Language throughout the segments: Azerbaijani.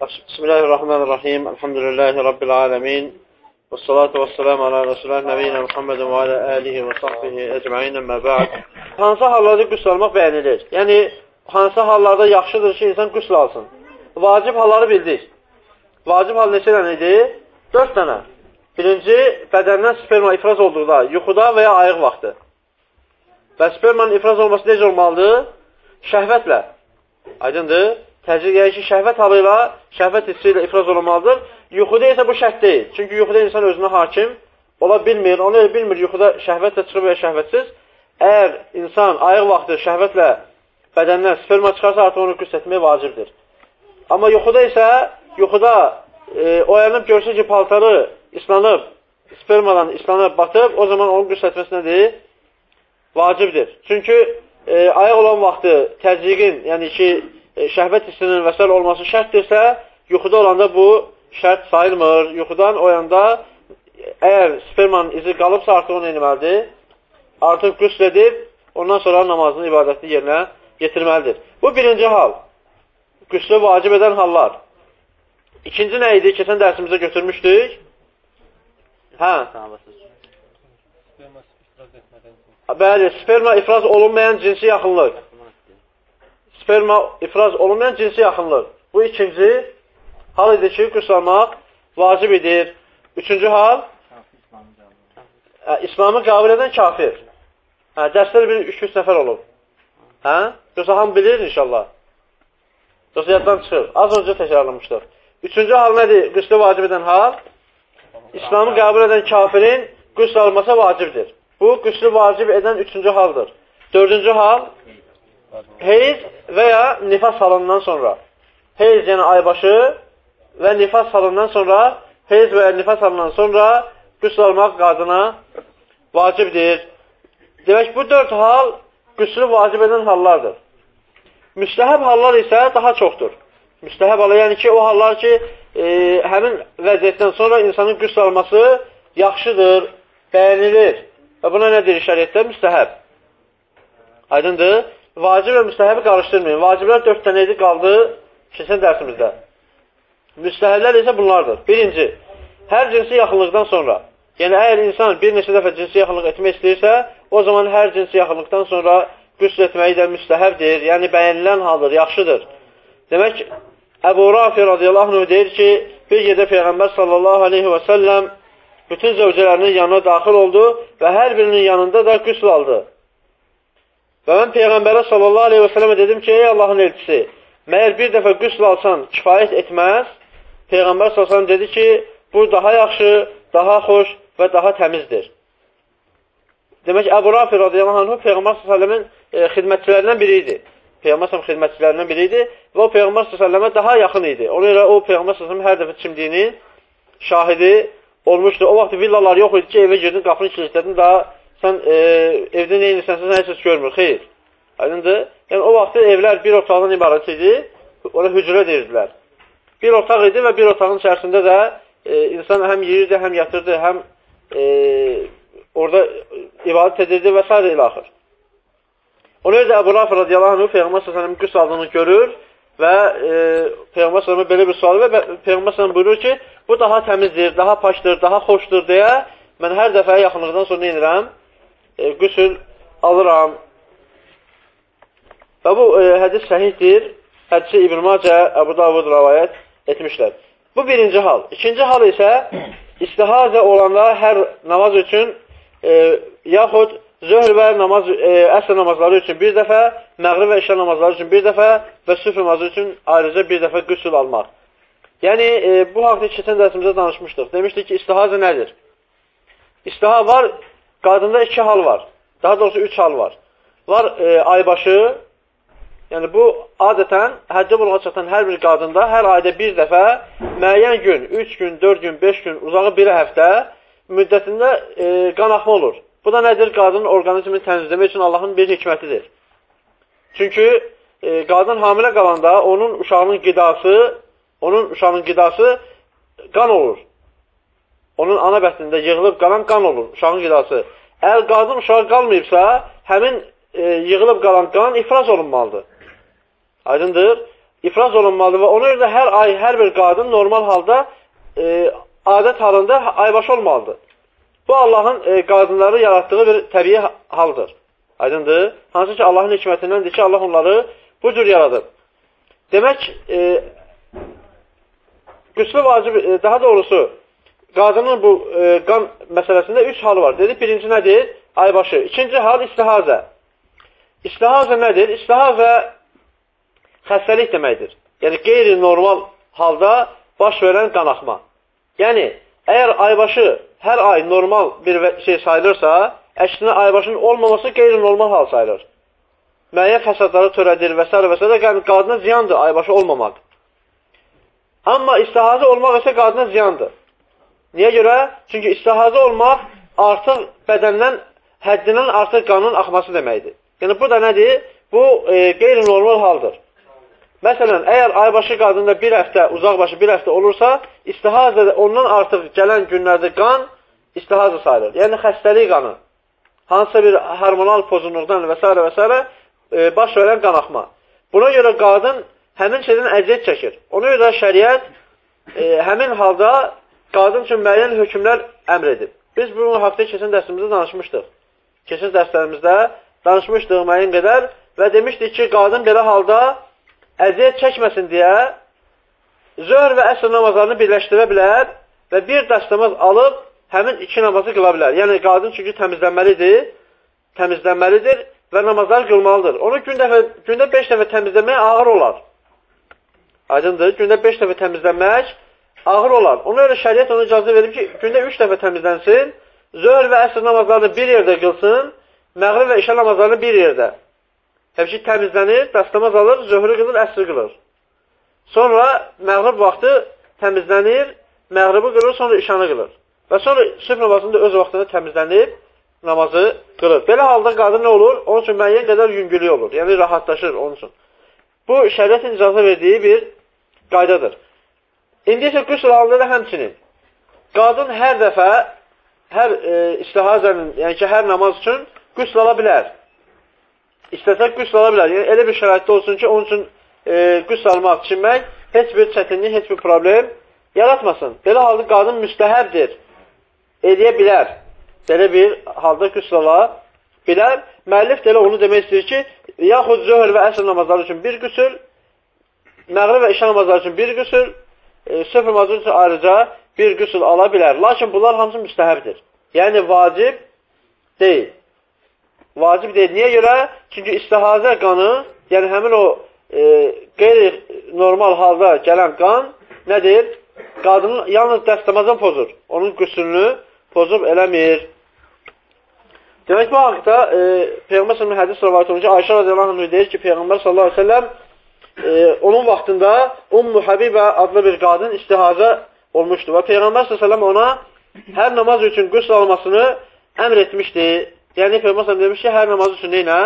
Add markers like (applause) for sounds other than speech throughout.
Bismillahirrahmanirrahim. Elhamdülillahi Rabbil alemin. Və salatu və selamu ala Resulullah nəbiyyina Muhammedin və alə alihi və sahbihi ecmain əmmə bə'd. Hansı hallarda qüsl almaq bəyənilir? Yəni, hansı hallarda yaxşıdır ki, insan qüsl alsın? Vacib halları bildik. Vacib hal neçə dənə idi? Dörd dənə. Birinci, bədəndən sperma ifraz olduqda, yuxuda və ya ayıq vaxtı. Və spermanın ifraz olması necə olmalıdır? Şəhvətlə. Aydındır? Təcrid yəni ki, şəhvət halı ilə, şəhvət hissi ilə ifraz olunmalıdır. Yuxuda isə bu şərt deyil. Çünki yuxuda insan özünə hakim ola bilmir. Onu elə bilmir, yuxuda şəhvətlə çıxır və şəhvətsiz. Əgər insan ayıq vaxtı şəhvətlə bədəndən sperma çıxarsa, artıq onu qüsl etmək vacibdir. Amma yuxuda isə, yuxuda e, oyanıb görsə ki, paltarı islanıb, spermadan islanıb, batıb, o zaman onun qüsl etməsi nədir? Vacibdir. Çünki e, ayıq olan vaxtı təzyiqin, yəni ki, şəhvət hissinin və s. olması şərtdirsə, yuxuda olanda bu şərt sayılmır. Yuxudan oyanda əgər spermanın izi qalıbsa, artıq onu eləməlidir. Artıq qüsl edib, ondan sonra namazını, ibadətini yerinə getirməlidir. Bu birinci hal. Qüslü vacib edən hallar. İkinci nə idi? Keçən dərsimizdə götürmüşdük. Hə? Bəli, sperma ifraz olunmayan cinsi yaxınlıq. Sperma ifraz olunmayan cinsi yaxınlıq. Bu ikinci hal idi ki, qüsləmək vacib edir. Üçüncü hal, hə, İslamı qəbul edən kafir. Hə, dərslər bir 300 nəfər olub. Hə? Yoxsa ham bilir inşallah. Yoxsa yaddan çıxır. Az öncə təkrarlamışdır. Üçüncü hal nədir? Qüslə vacib edən hal, İslamı qəbul edən kafirin qüsl alması vacibdir. Bu, qüslü vacib edən üçüncü haldır. Dördüncü hal, heyz və ya nifas halından sonra. Heyz, yəni aybaşı və nifas halından sonra, heyz və ya nifas halından sonra qüsl almaq qadına vacibdir. Demək, bu dörd hal qüslü vacib edən hallardır. Müstəhəb hallar isə daha çoxdur. Müstəhəb hallar, yəni ki, o hallar ki, e, həmin vəziyyətdən sonra insanın qüsl alması yaxşıdır, bəyənilir. Və buna nə deyir şəriətdə? Müstəhəb. Aydındır? Vacib və müstəhəbi qarışdırmayın. Vaciblər dörd dənə idi, qaldı keçən dərsimizdə. Müstəhəblər isə bunlardır. Birinci, hər cinsi yaxınlıqdan sonra, yəni əgər insan bir neçə dəfə cinsi yaxınlıq etmək istəyirsə, o zaman hər cinsi yaxınlıqdan sonra qüsl etməyi də müstəhəbdir, yəni bəyənilən haldır, yaxşıdır. Demək, Əbu Rafi radiyallahu anh deyir ki, bir gedə Peyğəmbər sallallahu aleyhi və səlləm bütün zövcələrinin yanına daxil oldu və hər birinin yanında da qüsl aldı. Və mən Peyğəmbərə sallallahu aleyhi və sələmə dedim ki, ey Allahın elçisi, məyər bir dəfə qüsl alsan kifayət etməz? Peyğəmbər sallallahu aleyhi dedi ki, bu daha yaxşı, daha xoş və daha təmizdir. Demək, Əbu Rafi radiyallahu anh Peyğəmbər s.ə.v-in e, xidmətçilərindən biri idi. Peyğəmbər s.ə.v xidmətçilərindən biri idi və o Peyğəmbər s.ə.və daha yaxın idi. Ona görə o Peyğəmbər s.ə.v hər dəfə çimdiyinin şahidi olmuşdu. O vaxt villalar yox idi ki, evə girdin, qapını kilitledin, daha sən e, evdə nə edirsən, sən heç heç görmür. Xeyr. Aydındır? Yəni, o vaxt evlər bir otaqdan ibarət idi. Ona hücrə deyirdilər. Bir otaq idi və bir otağın içərisində də e, insan həm yeyirdi, həm yatırdı, həm e, orada ibadət edirdi və s. ilə axır. Ona görə də Əbu Rafi radiyallahu anh Peyğəmbər s.ə.v qüs aldığını görür və e, Peyğəmbər s.ə.v belə bir sual və Peyğəmbər s.ə.v buyurur ki, bu daha təmizdir, daha paşdır, daha xoşdur deyə mən hər dəfə yaxınlıqdan sonra inirəm, e, qüsül alıram. Və bu e, hədis səhihdir. Hədisi İbn Macə, Əbu Davud rəvayət etmişlər. Bu birinci hal. İkinci hal isə (clears throat) istihazə olanda hər namaz üçün e, yaxud zöhr və namaz, e, əsr namazları üçün bir dəfə, məğrib və işə namazları üçün bir dəfə və süfr namazı üçün ayrıca bir dəfə qüsül almaq. Yəni, e, bu haqda keçən dərsimizdə danışmışdıq. Demişdik ki, istihazə nədir? İstiha var, qadında iki hal var. Daha doğrusu üç hal var. Var e, aybaşı, yəni bu adətən həccə buluğa çatan hər bir qadında hər ayda bir dəfə müəyyən gün, üç gün, dörd gün, beş gün, uzağı bir həftə müddətində e, qan axma olur. Bu da nədir? Qadının orqanizmini təmizləmək üçün Allahın bir hikmətidir. Çünki e, qadın hamilə qalanda onun uşağının qidası, onun uşağının qidası qan olur. Onun ana bətnində yığılıb qalan qan olur, uşağın qidası. Əgər qadın uşağı qalmayıbsa, həmin e, yığılıb qalan qan ifraz olunmalıdır. Aydındır? ifraz olunmalıdır və ona görə də hər ay hər bir qadın normal halda e, adət halında aybaşı olmalıdır. Bu Allahın e, qadınları yaratdığı bir təbii haldır. Aydındır? Hansı ki Allahın hikmətindəndir ki, Allah onları bu cür yaradıb. Demək, e, qüslü vacib, e, daha doğrusu qadının bu e, qan məsələsində üç halı var. Dedi, birinci nədir? Aybaşı. İkinci hal istihazə. İstihazə nədir? İstihazə xəstəlik deməkdir. Yəni, qeyri-normal halda baş verən qanaxma. Yəni, əgər aybaşı hər ay normal bir şey sayılırsa, əksinə aybaşının olmaması qeyri-normal hal sayılır. Müəyyən fəsadları törədir və s. və s. Yəni, qadına ziyandır aybaşı olmamaq. Amma istihazə olmaq isə qadına ziyandır. Niyə görə? Çünki istihazə olmaq artıq bədəndən həddindən artıq qanın axması deməkdir. Yəni, bu da nədir? Bu, e, qeyri-normal haldır. Məsələn, əgər aybaşı qadında bir həftə, uzaqbaşı bir həftə olursa, istihazə ondan artıq gələn günlərdə qan istihazə sayılır. Yəni, xəstəlik qanı. Hansısa bir hormonal pozunluqdan və s. və s. E, baş verən qanaxma. Buna görə qadın həmin şeydən əziyyət çəkir. Ona görə şəriət e, həmin halda qadın üçün müəyyən hökmlər əmr edib. Biz bunun haqda keçən dərsimizdə danışmışdıq. Keçən dərslərimizdə danışmışdıq müəyyən qədər və demişdik ki, qadın belə halda əziyyət çəkməsin deyə zöhr və əsr namazlarını birləşdirə bilər və bir dəstəmaz alıb həmin iki namazı qıla bilər. Yəni, qadın çünki təmizlənməlidir, təmizlənməlidir və namazlar qılmalıdır. Onu gün dəfə, gündə beş dəfə təmizləmək ağır olar. Aydındır, gündə beş dəfə təmizlənmək ağır olar. Ona görə şəriət ona icazə verib ki, gündə üç dəfə təmizlənsin, zöhr və əsr namazlarını bir yerdə qılsın, məğrib və işə namazlarını bir yerdə. Həmçin təmizlənir, dəstəmaz alır, zöhrü qılır, əsri qılır. Sonra məğrib vaxtı təmizlənir, məğribi qılır, sonra işanı qılır. Və sonra sübh namazında öz vaxtında təmizlənib, namazı qılır. Belə halda qadın nə olur? Onun üçün müəyyən qədər yüngülük olur. Yəni, rahatlaşır onun üçün. Bu, şəriətin icazə verdiyi bir qaydadır. İndi isə qüsül halında da həmçinin. Qadın hər dəfə, hər e, istihazənin, yəni ki, hər namaz üçün qüsül ala bilər istəsə qüsl ala bilər. Yəni, elə bir şəraitdə olsun ki, onun üçün e, qüsl almaq, çinmək heç bir çətinlik, heç bir problem yaratmasın. Belə halda qadın müstəhəbdir, eləyə bilər. Belə bir halda qüsl ala bilər. Müəllif də elə onu demək istəyir ki, yaxud zöhr və əsr namazları üçün bir qüsül, məğrib və işə namazları üçün bir qüsül, e, söfr namazı üçün ayrıca bir qüsül ala bilər. Lakin bunlar hamısı müstəhəbdir. Yəni, vacib deyil vacib deyil. Niyə görə? Çünki istihazə qanı, yəni həmin o e, qeyri-normal halda gələn qan nədir? Qadının yalnız dəstəmazdan pozur. Onun qüsülünü pozub eləmir. Demək bu haqda e, Peyğəmbər sallallahu hədis rivayet olunur ki, Ayşə radiyallahu anh deyir ki, Peyğəmbər sallallahu əleyhi və səlləm e, onun vaxtında Ummu Habibə adlı bir qadın istihazə olmuşdu və Peyğəmbər sallallahu ona hər namaz üçün qüsl almasını əmr etmişdi. Yəni Peyğəmbər demiş ki, hər namaz üçün nə?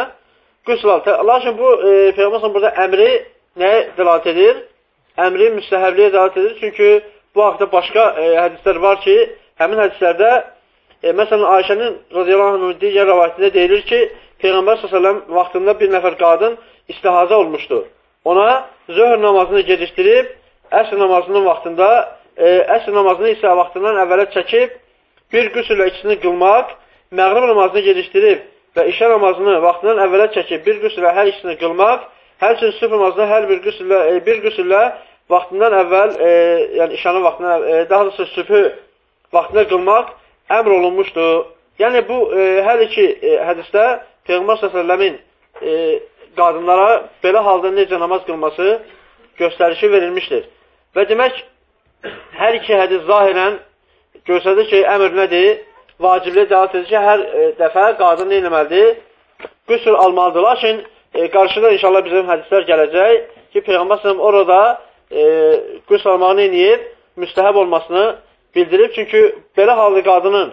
Qüsl al. Lakin bu e, Peyğəmbər burada əmri nəyə dəlalət edir? Əmri müstəhəbliyə dəlalət edir. Çünki bu haqda başqa e, hədislər var ki, həmin hədislərdə e, məsələn Ayşənin radiyallahu anh digər rəvayətində deyilir ki, Peyğəmbər s.ə.v vaxtında bir nəfər qadın istihazə olmuşdu. Ona zöhr namazını gecikdirib, əsr namazının vaxtında, e, əsr namazını isə vaxtından əvvələ çəkib, bir qüsülə ikisini qılmaq məğrib namazını gecikdirib və işə namazını vaxtından əvvələ çəkib bir qüsülə hər ikisini qılmaq, həmçinin sübh namazını hər bir qüsüllə, e, bir qüsüllə vaxtından əvvəl, e, yəni işanın vaxtından, e, daha doğrusu sübhü vaxtına qılmaq əmr olunmuşdur. Yəni bu e, hər iki e, hədisdə Peyğəmbər s.ə.v-in e, qadınlara belə halda necə namaz qılması göstərişi verilmişdir. Və demək, hər iki hədis zahirən göstərdir ki, əmr nədir? vacibliyə dəlat edir ki, hər e, dəfə qadın nə eləməlidir? Qüsül almalıdır. Lakin e, qarşıda inşallah bizim hədislər gələcək ki, Peyğəmbər sələm orada e, qüsül almağını eləyib, müstəhəb olmasını bildirib. Çünki belə halda qadının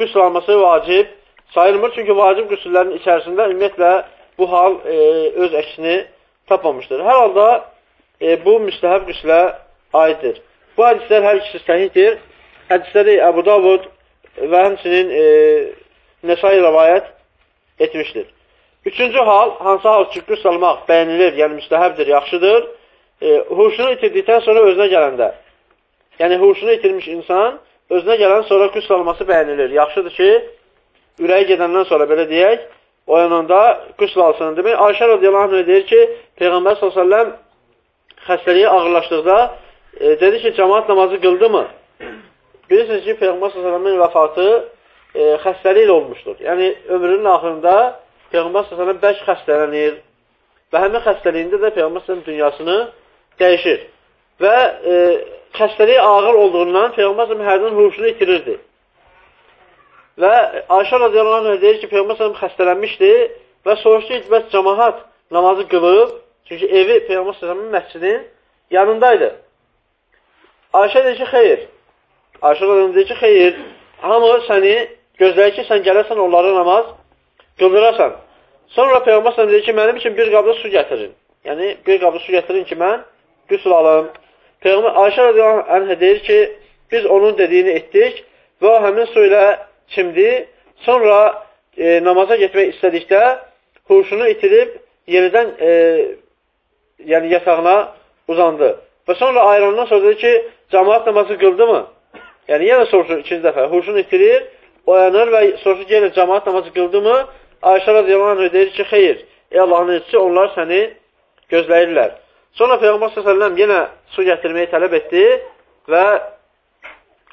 qüsül alması vacib sayılmır. Çünki vacib qüsüllərin içərisində ümumiyyətlə bu hal e, öz əksini tapmamışdır. Hər halda e, bu müstəhəb qüslə aiddir. Bu hədislər hər ikisi səhihdir. Hədisləri Əbu Davud və həmçinin e, Nəsai rəvayət etmişdir. Üçüncü hal, hansı hal ki, qüsl almaq bəyənilir, yəni müstəhəbdir, yaxşıdır. e, huşunu itirdikdən sonra özünə gələndə. Yəni, huşunu itirmiş insan özünə gələn sonra qüsl alması bəyənilir. Yaxşıdır ki, ürəyi gedəndən sonra belə deyək, oyananda qüsl alsın. Demək, Ayşə radiyallahu anh deyir ki, Peyğəmbər s.ə.v xəstəliyi ağırlaşdıqda e, dedi ki, cəmaat namazı qıldı mı? Bilirsiniz ki, Peyğəmbər s.ə.v-in vəfatı e, xəstəliklə olmuşdur. Yəni, ömrünün axırında Peyğəmbər s.ə.v bəlkə xəstələnir və həmin xəstəliyində də Peyğəmbər s.ə.v dünyasını dəyişir. Və e, xəstəliyi ağır olduğundan Peyğəmbər s.ə.v hərdən huşunu itirirdi. Və Ayşə radiyallahu anh deyir ki, Peyğəmbər s.ə.v xəstələnmişdi və soruşdu ki, bəs cəmahat namazı qılıb, çünki evi Peyğəmbər s.ə.v-in məscidin yanındaydı. Ayşə deyir ki, xeyr. Ayşə radiyallahu deyir ki, xeyr. Hamı səni gözləyir ki, sən gələsən onlara namaz qıldırasan. Sonra Peyğəmbər s.ə.v deyir ki, mənim üçün bir qabda su gətirin. Yəni, bir qabda su gətirin ki, mən qüsul alım. Peyğəmbər Ayşə radiyallahu anh deyir ki, biz onun dediyini etdik və həmin su ilə çimdi. Sonra e, namaza getmək istədikdə huşunu itirib yenidən e, yəni yatağına uzandı. Və sonra ayrılandan sonra dedi ki, cəmaat namazı qıldı mı? Yəni, yenə soruşur ikinci dəfə. Huşunu itirir, oyanır və soruşur ki, yenə cəmaat namazı qıldı mı? Ayşə radiyallahu anh deyir ki, xeyr. Ey Allahın elçisi, onlar səni gözləyirlər. Sonra Peyğəmbər s.ə.v yenə su gətirməyi tələb etdi və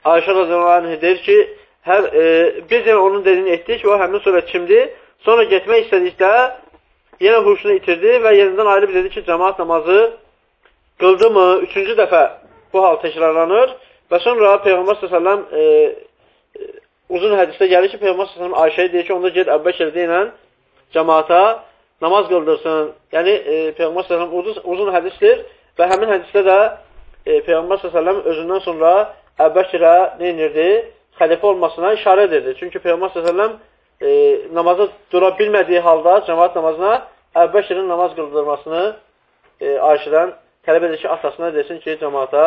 Ayşə radiyallahu deyir ki, hər, e, biz yenə onun dediyini etdik və o həmin surə kimdi? Sonra getmək istədikdə yenə huşunu itirdi və yenidən ayrılıb dedi ki, cəmaat namazı qıldı mı? Üçüncü dəfə bu hal təkrarlanır və sonra Peyğəmbər s.ə.v e, e, uzun hədisdə gəlir ki, Peyğəmbər s.ə.v Ayşəyə deyir ki, onda get Əbbəkirdə ilə cəmaata namaz qıldırsın. Yəni, e, Peyğəmbər s.ə.v uzun, uzun hədisdir və həmin hədisdə də e, Peyğəmbər s.ə.v özündən sonra Əbbəkirə neynirdi? Xəlifə olmasına işarə edirdi. Çünki Peyğəmbər s.ə.v e, namaza dura bilmədiyi halda cəmaat namazına Əbbəkirin namaz qıldırmasını e, Ayşədən tələb edir ki, atasına desin ki, cəmaata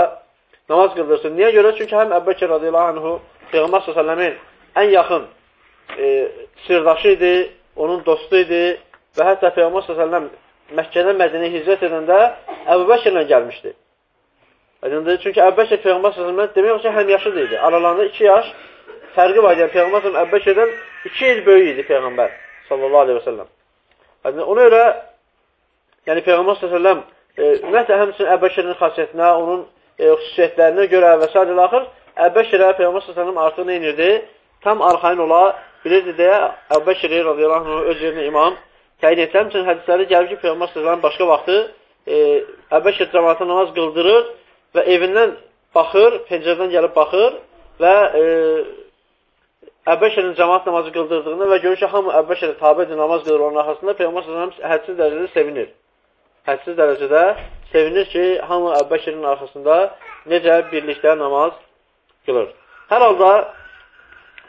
namaz qıldırsın. Niyə görə? Çünki həm Əbbəkir radiyallahu anhu Peyğəmbər s.ə.v-in ən yaxın e, sirdaşı idi, onun dostu idi Və hətta Peyğəmbər s.ə.v Məkkədən Mədinəyə hicrət edəndə Əbu Bəkirlə gəlmişdi. Aydındır? Çünki Əbu Bəkir Peyğəmbər s.ə.v demək olsa həm yaşıd idi. Aralarında 2 yaş fərqi var. Yəni Peyğəmbər s.ə.v Əbu Bəkirdən 2 il böyük idi Peyğəmbər sallallahu aleyhi və səlləm. Aydındır? Ona görə yəni Peyğəmbər s.ə.v e, ümumiyyətlə həmçinin Əbu Bəkirin xasiyyətinə, onun e, xüsusiyyətlərinə görə və s. axır Əbu Bəkirə Peyğəmbər s.ə.v artıq nə inirdi? Tam arxayın ola bilirdi deyə Əbu Bəkiri radiyallahu anh öz yerinə imam təyin etsə, həmçinin hədislərdə gəlir ki, Peyğəmbər s.ə.v başqa vaxtı e, Əbəşir cəmatı namaz qıldırır və evindən baxır, pencərədən gəlib baxır və e, Əbəşirin cəmat namazı qıldırdığını və görür ki, hamı Əbəşirə tabidir namaz qılır onun arxasında, Peyğəmbər s.ə.v hədsiz dərəcədə sevinir. Hədsiz dərəcədə sevinir ki, hamı Əbəşirin arxasında necə birlikdə namaz qılır. Hər halda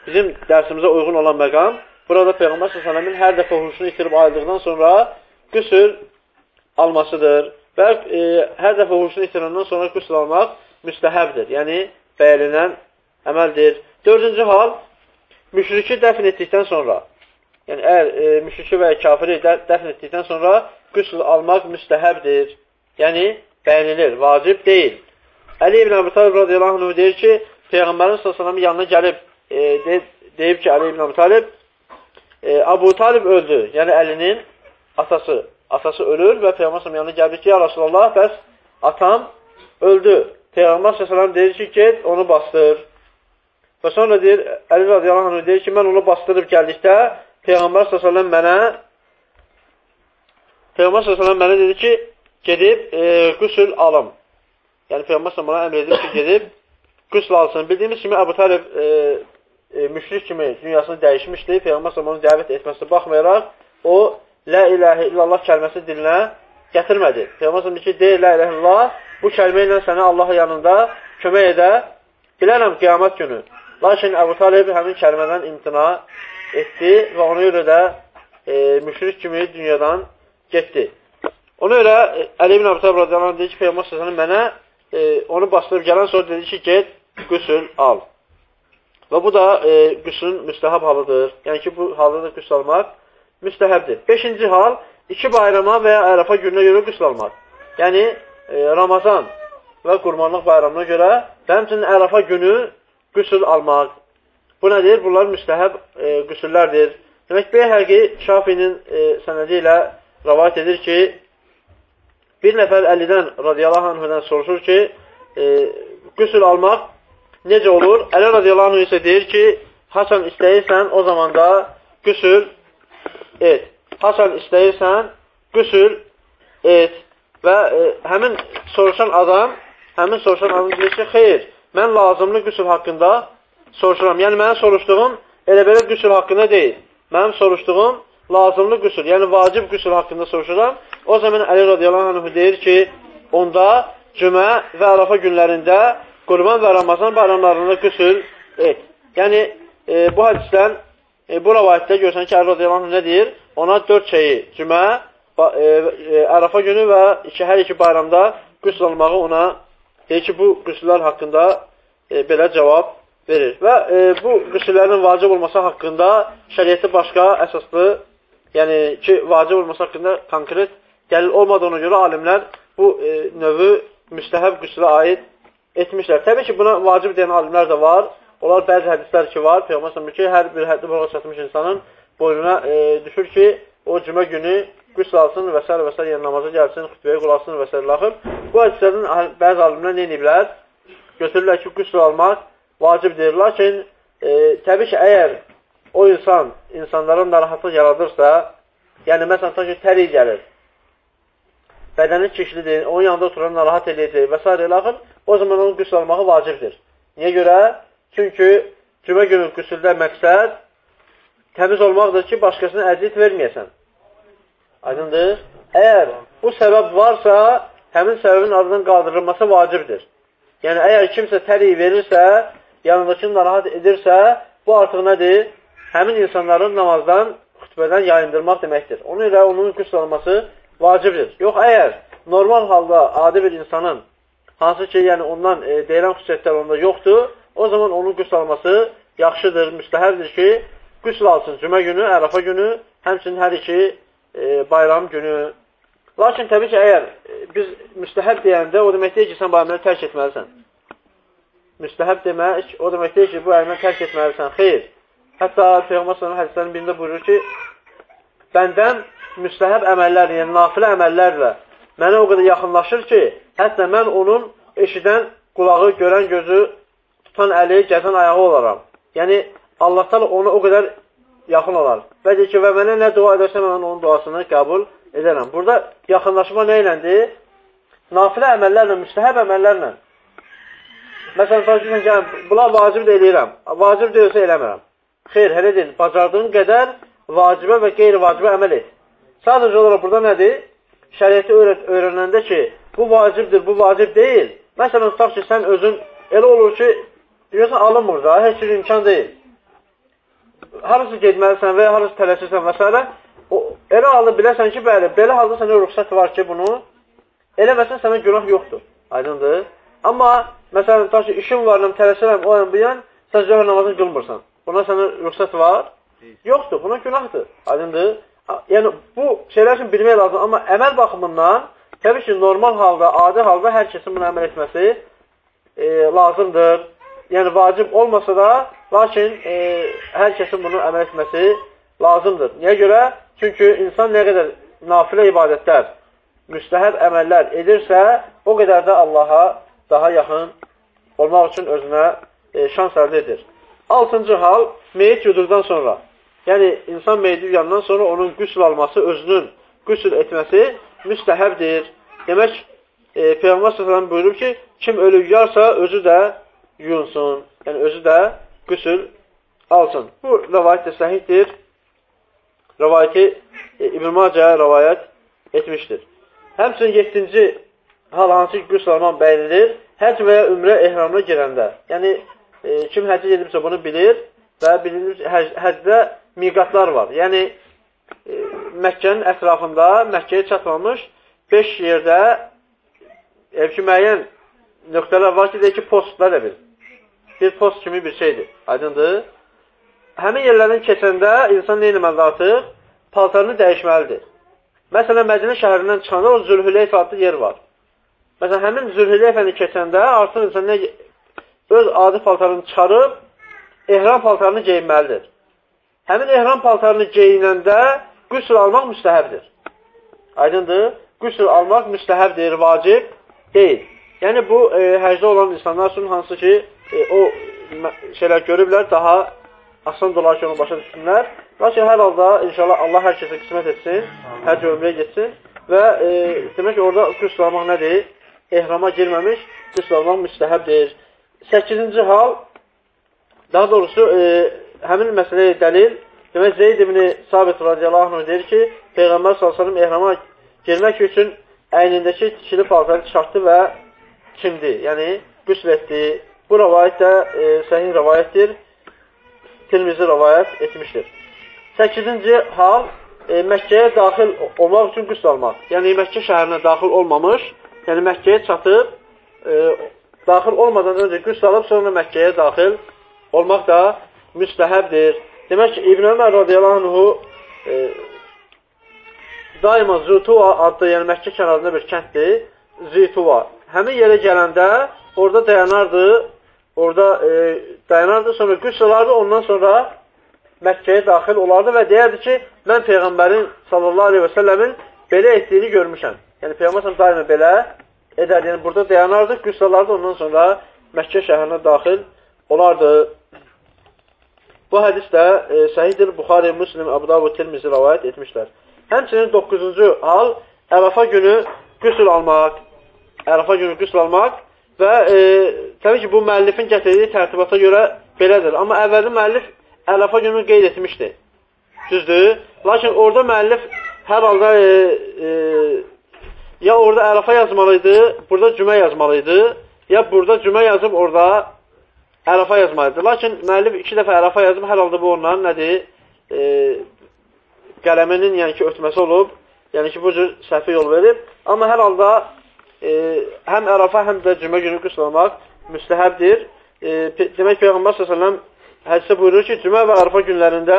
bizim dərsimizə uyğun olan məqam Burada Peyğəmbər s.ə.v-in hər dəfə huşunu itirib ayıldıqdan sonra qüsül almasıdır. Və e, hər dəfə huşunu itirəndən sonra qüsül almaq müstəhəbdir. Yəni, bəyənilən əməldir. Dördüncü hal, müşriki dəfn etdikdən sonra, yəni əgər e, müşriki və kafiri də, dəfn etdikdən sonra qüsül almaq müstəhəbdir. Yəni, bəyənilir, vacib deyil. Əli ibn Əbi Talib radiyallahu anh deyir ki, Peyğəmbərin s.ə.v yanına gəlib, e, de, deyib ki, Əli ibn Əbi Talib, e, Abu Talib öldü. Yəni Əlinin atası. Atası ölür və Peyğəmbər yanına gəlir ki, ya Rasulallah, bəs atam öldü. Peyğəmbər s.ə.v deyir ki, get onu bastır. Və sonra deyir, Əli radiyallahu anh deyir ki, mən onu bastırıb gəldikdə Peyğəmbər s.ə.v mənə Peyğəmbər s.ə.v mənə dedi ki, gedib e, qüsül alım. Yəni Peyğəmbər s.ə.v mənə əmr edib ki, gedib qüsül alsın. Bildiyimiz kimi Əbu Talib e, e, müşrik kimi dünyasını dəyişmişdi. Peyğəmbər onu dəvət etməsinə baxmayaraq, o, Lə iləhə illallah kəlməsi dilinə gətirmədi. Peyğəmbər deyir ki, deyir, Lə iləhə illallah, bu kəlmə ilə sənə Allah yanında kömək edə bilərəm qiyamət günü. Lakin Əbu Talib həmin kəlmədən imtina etdi və ona görə də e, müşrik kimi dünyadan getdi. Ona görə e, Əli ibn Əbu Talib radiyallahu anh deyir ki, Peyğəmbər səsəni mənə e, onu bastırıb gələn sonra dedi ki, get, qüsül al. Və bu da e, qüslün müstəhab halıdır. Yəni ki, bu halda da qüsl almaq müstəhəbdir. Beşinci hal, iki bayrama və ya ərafa gününə görə qüsl almaq. Yəni, e, Ramazan və qurbanlıq bayramına görə və həmçinin Ərafa günü qüsül almaq. Bu nədir? Bunlar müstəhəb e, qüsüllərdir. Demək, Beyhəqi Şafinin e, sənədi ilə rəvayət edir ki, bir nəfər Əlidən radiyallahu anhüdən soruşur ki, e, qüsül almaq necə olur? Əli radiyallahu anh isə deyir ki, haçan istəyirsən, o zamanda qüsül et. Haçan istəyirsən, qüsül et. Və e, həmin soruşan adam, həmin soruşan adam deyir ki, xeyr, mən lazımlı qüsül haqqında soruşuram. Yəni, mənim soruşduğum elə belə qüsül haqqında deyil. Mənim soruşduğum lazımlı qüsül, yəni vacib qüsül haqqında soruşuram. O zaman Əli radiyallahu anh deyir ki, onda cümə və ərafa günlərində qurban və Ramazan bayramlarında qüsül et. Yəni, e, bu hədisdən, e, bu rəvayətdə görsən ki, Əli radiyallahu nə deyir? Ona dörd şeyi, cümə, e, e, ərafa günü və iki, hər iki bayramda qüsül almağı ona deyir ki, bu qüsüllər haqqında e, belə cavab verir. Və e, bu qüsüllərin vacib olması haqqında şəriyyəti başqa əsaslı yəni ki, vacib olması haqqında konkret dəlil olmadığına görə alimlər bu e, növü müstəhəb qüslə aid etmişlər. Təbii ki, buna vacib deyən alimlər də var. Onlar bəzi hədislər ki, var. Peyğəmbər ki, hər bir həddi buluğa çatmış insanın boynuna e, düşür ki, o cümə günü qüsl alsın və s. və s. yəni namaza gəlsin, xütbəyə qulasın və s. laxır. Bu hədislərdən bəzi alimlər nə ediblər? Götürürlər ki, qüsl almaq vacibdir. Lakin, e, təbii ki, əgər o insan insanlara narahatlıq yaradırsa, yəni məsələn, ta ki, təri gəlir, bədəni çişlidir, onun yanında oturan narahat edir və s. ilaxır, o zaman onun qüsl almağı vacibdir. Niyə görə? Çünki cümə günü qüsüldə məqsəd təmiz olmaqdır ki, başqasına əziyyət verməyəsən. Aydındır? Əgər bu səbəb varsa, həmin səbəbin adından qaldırılması vacibdir. Yəni, əgər kimsə təri verirsə, yanındakını narahat edirsə, bu artıq nədir? həmin insanların namazdan, xütbədən yayındırmaq deməkdir. Ona görə onun qüsl alması vacibdir. Yox, əgər normal halda adi bir insanın, hansı ki, yəni ondan e, deyilən xüsusiyyətlər onda yoxdur, o zaman onun qüsl alması yaxşıdır, müstəhərdir ki, qüsl alsın cümə günü, ərafa günü, həmçinin hər iki e, bayram günü. Lakin təbii ki, əgər e, biz müstəhəb deyəndə, o demək deyil ki, sən bu əməli tərk etməlisən. Müstəhəb demək, o demək deyil ki, bu əməli tərk etməlisən. Xeyr. Hətta Peyğəmbər sallallahu hədislərin birində buyurur ki, bəndən müstəhəb əməllər, yəni nafilə əməllərlə mənə o qədər yaxınlaşır ki, hətta mən onun eşidən qulağı, görən gözü, tutan əli, gəzən ayağı olaram. Yəni, Allah təala ona o qədər yaxın olar. Və deyir ki, və mənə nə dua edərsə, mən onun duasını qəbul edərəm. Burada yaxınlaşma nə iləndir? Nafilə əməllərlə, müstəhəb əməllərlə. Məsələn, təşkilən, gələm, bunlar vacib də eləyirəm. Vacib deyilsə eləmirəm. Xeyr, elə deyil. Bacardığın qədər vacibə və qeyri-vacibə əməl et. Sadəcə olaraq burada nədir? Şəriyyəti öyrət, öyrənəndə ki, bu vacibdir, bu vacib deyil. Məsələn, tutaq ki, sən özün elə olur ki, deyirsən, alınmır da, heç bir imkan deyil. Harası getməlisən və ya harası tələsirsən və s. O, elə halda biləsən ki, bəli, belə halda sənə ruxsat var ki, bunu eləməsən sənə günah yoxdur. Aydındır. Amma, məsələn, tutaq ki, işin var, tələsirəm, o yan bu yan, sən zöhr namazını qılmırsan. Buna sənə rüxsət var? Yoxdur, buna günahdır. Aydındır? Yəni, bu şeylər üçün bilmək lazım. Amma əməl baxımından, təbii ki, normal halda, adi halda hər kəsin bunu əməl etməsi e, lazımdır. Yəni, vacib olmasa da, lakin e, hər kəsin bunu əməl etməsi lazımdır. Niyə görə? Çünki insan nə qədər nafilə ibadətlər, müstəhəb əməllər edirsə, o qədər də Allaha daha yaxın olmaq üçün özünə e, şans əldə edir. Altıncı hal, meyit yudurdan sonra. Yəni, insan meyidi yuyandan sonra onun qüsül alması, özünün qüsül etməsi müstəhəbdir. Demək, e, Peyğəmbər s.ə.v buyurur ki, kim ölü yuyarsa, özü də yuyunsun. Yəni, özü də qüsül alsın. Bu rəvayət də səhiddir. Rəvayəti e, İbn-i Macə rəvayət etmişdir. Həmçinin 7-ci hal hansı ki, qüsül almaq bəynilir, həc və ya ümrə ehramına girəndə. Yəni, e, kim həcc edibsə bunu bilir və bilinir həc həcdə miqatlar var. Yəni e, Məkkənin ətrafında Məkkəyə çatmamış 5 yerdə e, ki, müəyyən nöqtələr var ki, deyir ki, postlar da bir. Bir post kimi bir şeydir. Aydındır? Həmin yerlərdən keçəndə insan nə etməlidir artıq? Paltarını dəyişməlidir. Məsələn, Mədinə şəhərindən çıxanda o Zülhüleyf adlı yer var. Məsələn, həmin Zülhüləfəni keçəndə artıq insan nə, öz adi paltarını çıxarıb, ehram paltarını geyinməlidir. Həmin ehram paltarını geyinəndə qüsül almaq müstəhəbdir. Aydındır? Qüsül almaq müstəhəbdir, vacib deyil. Yəni, bu e, həcdə olan insanlar üçün hansı ki, e, o şeylər görüblər, daha asan dolar ki, onu başa düşsünlər. Lakin hər halda, inşallah, Allah hər kəsə qismət etsin, həcc ömrəyə getsin və e, demək ki, orada qüsül almaq nədir? Ehrama girməmiş, qüsül almaq müstəhəbdir. 8-ci hal, daha doğrusu, e, həmin məsələyə dəlil, demək, Zeyd ibn Sabit radiyallahu anh deyir ki, Peyğəmbər s.ə.v ehrama girmək üçün əynindəki tikili paltarı çıxartdı və kimdir? Yəni, qüsl etdi. Bu rəvayət də e, səhih rəvayətdir. Tirmizi rəvayət etmişdir. 8-ci hal, e, Məkkəyə daxil olmaq üçün qüsl almaq. Yəni, Məkkə şəhərinə daxil olmamış, yəni Məkkəyə çatıb, e, daxil olmadan öncə qüsl alıb, sonra Məkkəyə daxil olmaq da müstəhəbdir. Demək ki, İbn Ömər radiyallahu anhu e, daima Zutuva adlı, yəni Məkkə kənarında bir kənddir. Zituva. Həmin yerə gələndə orada dayanardı, orada e, dayanardı, sonra qüsl alardı, ondan sonra Məkkəyə daxil olardı və deyərdi ki, mən Peyğəmbərin sallallahu aleyhi və səlləmin belə etdiyini görmüşəm. Yəni Peyğəmbər daima belə edərdi. Yəni burada dayanardı, qüsl alardı, ondan sonra Məkkə şəhərinə daxil olardı. Bu hədis də e, səhiddir. Buxari, Müslim, Abu Davud, Tirmizi rəvayət etmişlər. Həmçinin 9-cu hal Ərəfa günü qüsl almaq. Ərəfa günü qüsl almaq və e, təbii ki, bu müəllifin gətirdiyi tərtibata görə belədir. Amma əvvəlin müəllif Ərəfa günü qeyd etmişdi. Düzdür? Lakin orada müəllif hər halda e, e, ya orada Ərəfa yazmalıydı, burada cümə yazmalıydı, ya burada cümə yazıb orada Ərəfa yazmalıdır. Lakin müəllif iki dəfə Ərəfa yazıb, hər halda bu onların nədir? E, qələminin yəni ki, ötməsi olub, yəni ki, bu cür səhvi yol verib. Amma hər halda e, həm Ərəfa, həm də cümə günü qüsl olmaq müstəhəbdir. E, demək, Peyğəmbər s.ə.v hədisi buyurur ki, cümə və Ərəfa günlərində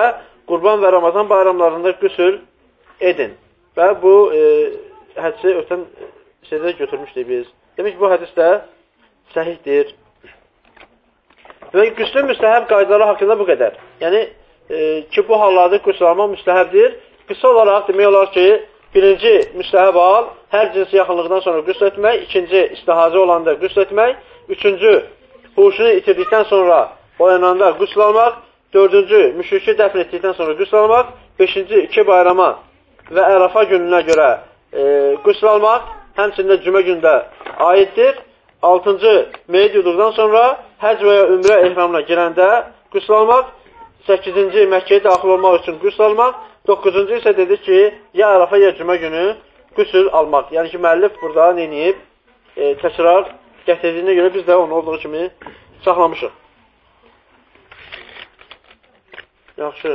Qurban və Ramazan bayramlarında qüsl edin. Və bu e, hədisi ötən şeydə götürmüşdük biz. Demək bu hədis də səhihdir. Və qüslün müstəhəb qaydaları haqqında bu qədər. Yəni, e, ki, bu hallarda qüsl almaq müstəhəbdir. Qısa olaraq demək olar ki, birinci müstəhəb al, hər cinsi yaxınlıqdan sonra qüsl etmək, ikinci istihazı olanda qüsl etmək, üçüncü huşunu itirdikdən sonra oyananda qüsl almaq, dördüncü müşriki dəfn etdikdən sonra qüsl almaq, beşinci iki bayrama və ərafa gününə görə e, qüsl almaq, həmçində cümə gündə aiddir. Altıncı, meyid yuduqdan sonra həc və ya ümrə ehramına girəndə qüsl almaq. Səkizinci, Məkkəyə daxil olmaq üçün qüsl almaq. Doqquzuncu isə dedi ki, ya Ərafa, ya cümə günü qüsl almaq. Yəni ki, müəllif burada neyiniyib? E, təkrar gətirdiyinə görə biz də onu olduğu kimi saxlamışıq. Yaxşı.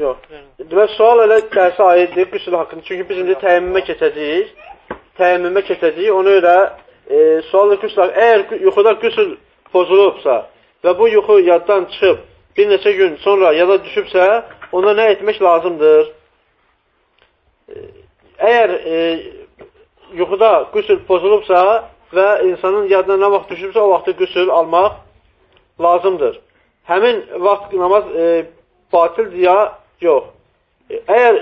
Yox. Demək, sual elə dərsə aiddir qüsül haqqında. Çünki biz indi təyəmmümə keçəcəyik. Təyəmmümə keçəcəyik. Ona görə e, sual qüsül haqqında. Əgər yuxuda qüsül pozulubsa və bu yuxu yaddan çıxıb bir neçə gün sonra yada düşübsə, onda nə etmək lazımdır? E, əgər e, yuxuda qüsül pozulubsa və insanın yadına nə vaxt düşübsə, o vaxtı qüsül almaq lazımdır. Həmin vaxt namaz e, batildir ya Yox. Əgər,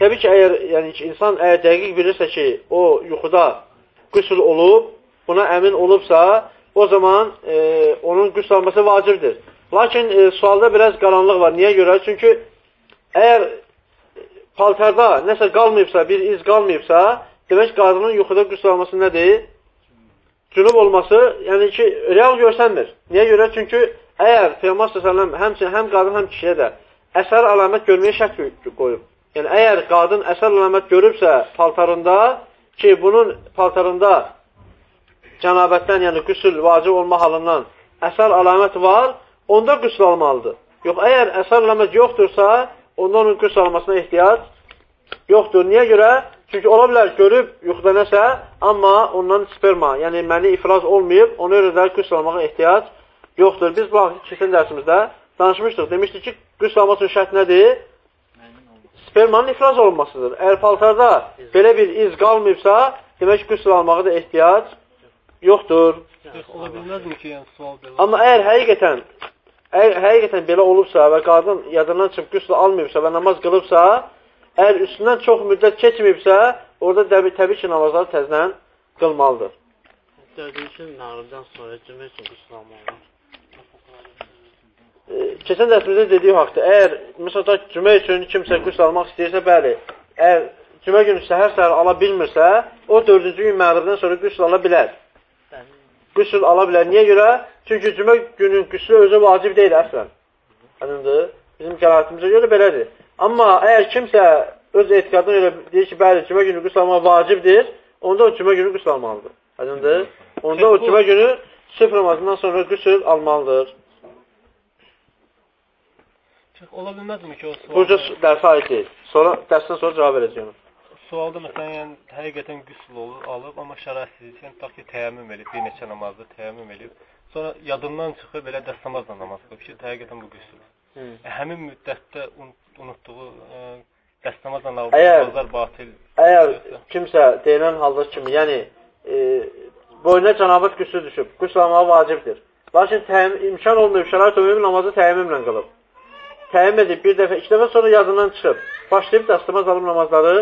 təbii ki, əgər yəni ki, insan əgər dəqiq bilirsə ki, o yuxuda qüsül olub, buna əmin olubsa, o zaman e, onun qüsül alması vacibdir. Lakin e, sualda biraz qaranlıq var. Niyə görə? Çünki əgər paltarda nəsə qalmayıbsa, bir iz qalmayıbsa, demək qadının yuxuda qüsül alması nədir? Cünub olması, yəni ki, real görsənmir. Niyə görə? Çünki əgər Peyğəmbər sallallahu həmçinin həm qadın, həm kişiyə də əsər əlamət görməyə şərt qoyub. Yəni, əgər qadın əsər əlamət görübsə paltarında ki, bunun paltarında cənabətdən, yəni qüsül vacib olma halından əsər əlamət var, onda qüsül almalıdır. Yox, əgər əsər əlamət yoxdursa, onda onun qüsül almasına ehtiyac yoxdur. Niyə görə? Çünki ola bilər görüb yuxuda nəsə, amma ondan sperma, yəni məni ifraz olmayıb, ona görə də qüsül almağa ehtiyac yoxdur. Biz bu keçən dərsimizdə danışmışdıq. Demişdik ki, qüsl almaq üçün şərt nədir? spermanın ifraz olunmasıdır. Əgər paltarda belə bir iz qalmayıbsa, demək qüsl almağa da ehtiyac yoxdur. Ola bilməzmi ki, yəni sual belə? Amma əgər həqiqətən əgər həqiqətən belə olubsa və qadın yadından çıxıb qüsl almayıbsa və namaz qılıbsa, əgər üstündən çox müddət keçməyibsə, orada təbii, təbii ki, namazları təzdən qılmalıdır. Dördüncü nağıldan sonra cümə üçün qüsl almalı. keçən dərsimizdə dediyi haqda, əgər məsələn cümə üçün kimsə qüsl almaq istəyirsə, bəli, əgər cümə günü səhər-səhər ala bilmirsə, o dördüncü gün məğribdən sonra qüsl ala bilər. Qüsl ala bilər. Niyə görə? Çünki cümə günün qüslü özü vacib deyil əslən. Anındır? Bizim qənaətimizə görə belədir. Amma əgər kimsə öz etiqadına görə deyir ki, bəli, cümə günü qüsl almaq vacibdir, onda o cümə günü qüsl almalıdır. Anındır? Onda o cümə günü sıfır namazından sonra qüsl almalıdır. Ola bilməzmi ki, o sual? Burca dərsə aid deyil. Sonra dərsdən sonra cavab verəcəyəm. Sualda məsələn, yəni həqiqətən qüsl olur, alıb, amma şərətsiz, yəni tutaq ki, təyammüm edib, bir neçə namazda təyammüm edib, sonra yadından çıxır belə dəstəmazla namaz qılıb ki, həqiqətən bu qüsl. E, həmin müddətdə un unutduğu e, dəstəmazla namazlar batil. Əgər yoxsa- kimsə deyilən halda kimi, yəni e, boyuna cənabət qüsü düşüb, qüsl almağı vacibdir. Lakin təyim, imkan olmayıb, şərait olmayıb, namazı təyimmümlə qılıb. Təyin edib bir dəfə, iki dəfə sonra yadından çıxıb, başlayıb dəstəmaz alıb namazları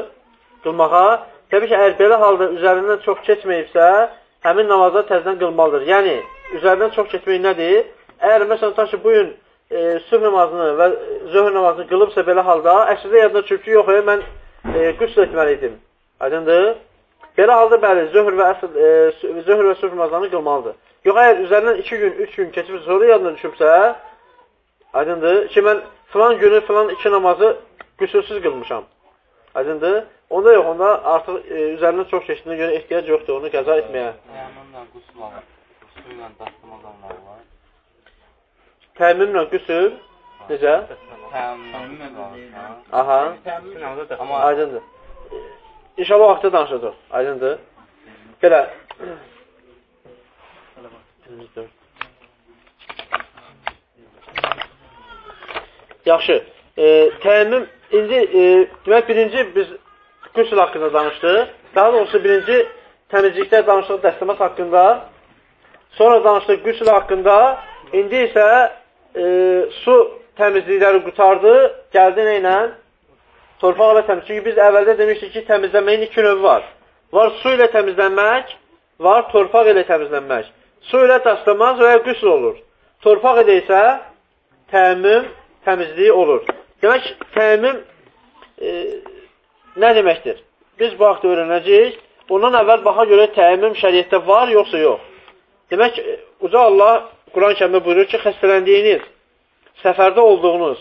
qılmağa. Təbii ki, əgər belə halda üzərindən çox keçməyibsə, həmin namazları təzdən qılmalıdır. Yəni, üzərindən çox keçmək nədir? Əgər məsələn, ta ki, bu gün e, sübh namazını və zöhr namazını qılıbsa belə halda, əslində yadına düşüb ki, yox, e, mən e, qüsl etməli idim. Aydındır? Belə halda bəli, zöhr və əsr, e, zöhr və sübh namazlarını qılmalıdır. Yox, əgər üzərindən 2 gün, 3 gün keçib sonra yadına düşübsə, aydındır ki, mən filan günü filan iki namazı qüsülsüz qılmışam. Aydındır? Onda yox, onda artıq e, üzərindən çox keçdiyinə görə ehtiyac yoxdur onu qəza etməyə. Təyammümlə qüsl alır. Qüsl ilə dəstəmaz almalı var. Təmmimlə qüsül necə? Təyammümlə. Aha, amma aydındır. İnşallah haqda danışacaq. Aydındır? Belə. Yaxşı. E, təyammüm indi e, demək birinci biz qüsl haqqında danışdıq. Daha doğrusu birinci təmizlikdə danışdıq dəstəmaz haqqında. Sonra danışdıq qüsl haqqında. İndi isə e, su təmizlikləri qutardı. Gəldi nə ilə? Torpaqla təmiz. Çünki biz əvvəldə demişdik ki, təmizləməyin iki növü var. Var su ilə təmizlənmək, var torpaq ilə təmizlənmək. Su ilə dəstəmaz və ya qüsl olur. Torpaq ilə isə təəmmüm təmizliyi olur. Demək, təəmmüm e, nə deməkdir? Biz bu haqda öyrənəcəyik. Ondan əvvəl baxa görə təəmmüm şəriətdə var, yoxsa yox. Demək, e, Uca Allah Quran-ı kərimdə buyurur ki, xəstələndiyiniz, səfərdə olduğunuz,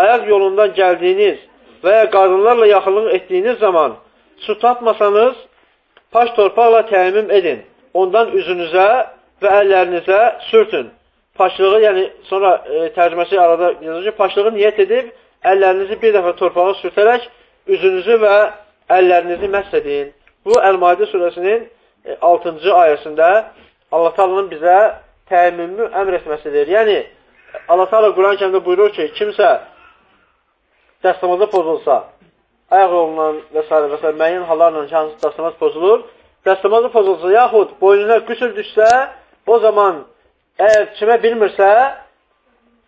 ayaq yolundan gəldiyiniz və ya qadınlarla yaxınlıq etdiyiniz zaman su tapmasanız, paş torpaqla təəmmüm edin. Ondan üzünüzə və əllərinizə sürtün. Paşlığı, yəni sonra e, tərcüməsi arada yazır ki, paşlığı niyyət edib, əllərinizi bir dəfə torpağa sürtərək üzünüzü və əllərinizi məhz edin. Bu Əl-Maidə surəsinin 6-cı ayəsində Allah Taala'nın bizə təəmmümü əmr etməsidir. Yəni Allah Taala Quran-ı Kərimdə buyurur ki, kimsə dəstəmazda pozulsa, ayaq yolundan və s. və s. müəyyən hallarla hansı dəstəmaz pozulur, dəstəmazı pozulsa, yaxud boynuna qüsül düşsə, o zaman əgər kimə bilmirsə,